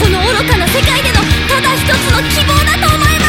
この愚かな世界でのただ一つの希望だと思います。